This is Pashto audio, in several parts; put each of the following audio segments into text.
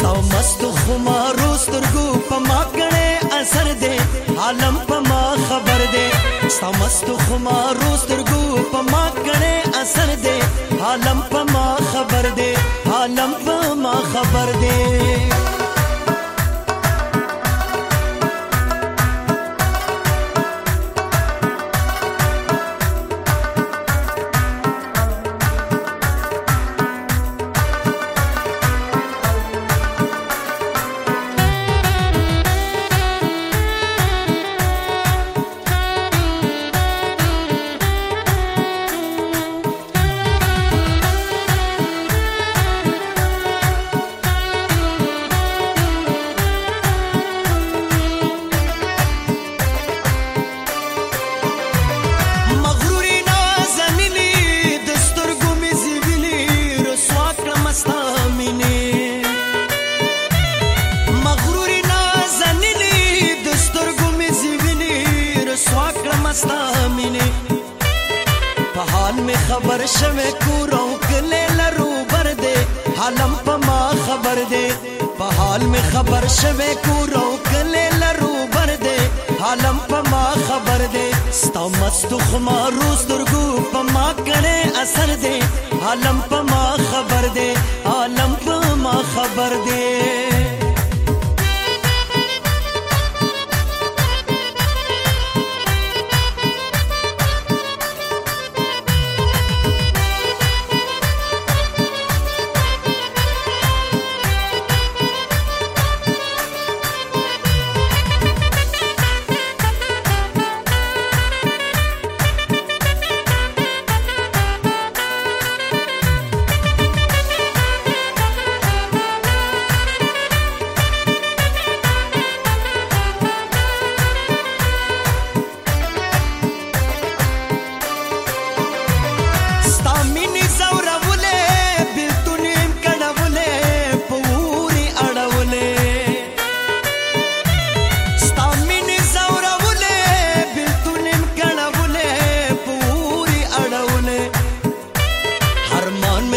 ساو مستو خمارو سترګو په ما غنې اثر دې عالم په ما خبر دې ساو مستو خمارو سترګو په ما غنې اثر دې عالم په ما خبر دې عالم په ما خبر دې خبر شمه کورو کله لرو بر دې حالم پما خبر دې په حال می خبر شوه کورو کله لرو بر دې حالم پما خبر دې ستا مست خما روز درګو پما کړي اثر دې حالم پما خبر دې عالم پما خبر دې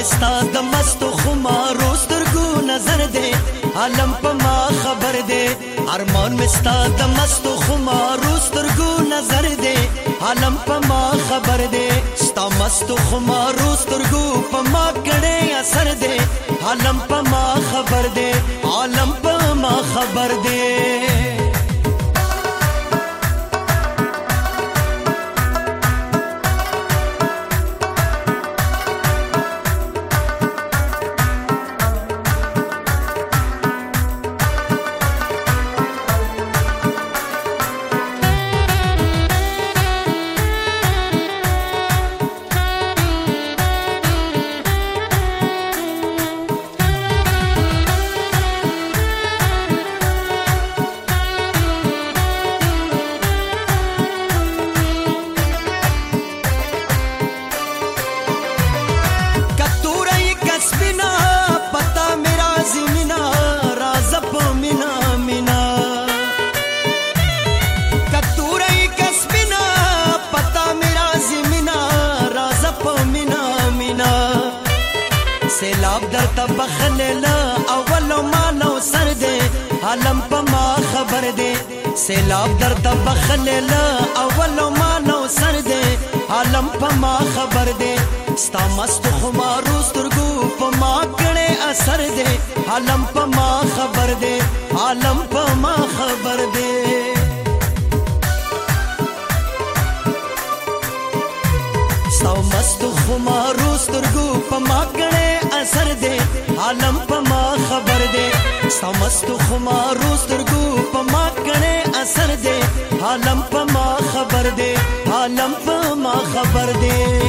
ستا د مستو خمارو سترګو نظر دی عالم په ما خبر دی ارمان مې ستا د مستو خمارو سترګو نظر دی عالم په ما خبر دی ستا مستو خمارو سترګو په ما کړي اثر دی عالم په ما خبر دی عالم په ما خبر دی سیلاب در تبخنه لا اول ما نو سر دې عالم په ما خبر دې سیلاب در تبخنه لا اول ما نو سر دې عالم په ما خبر دې ستا مست خمارو سترګو په ما کړه اثر دې عالم په ما خبر دې عالم په ما خبر دې ستو مست خمارو سترګو په ما کړه اثر دې عالم په ما خبر دې سمست خمارو سترګو په ما کړي اثر دې عالم په ما خبر دې عالم په ما خبر دې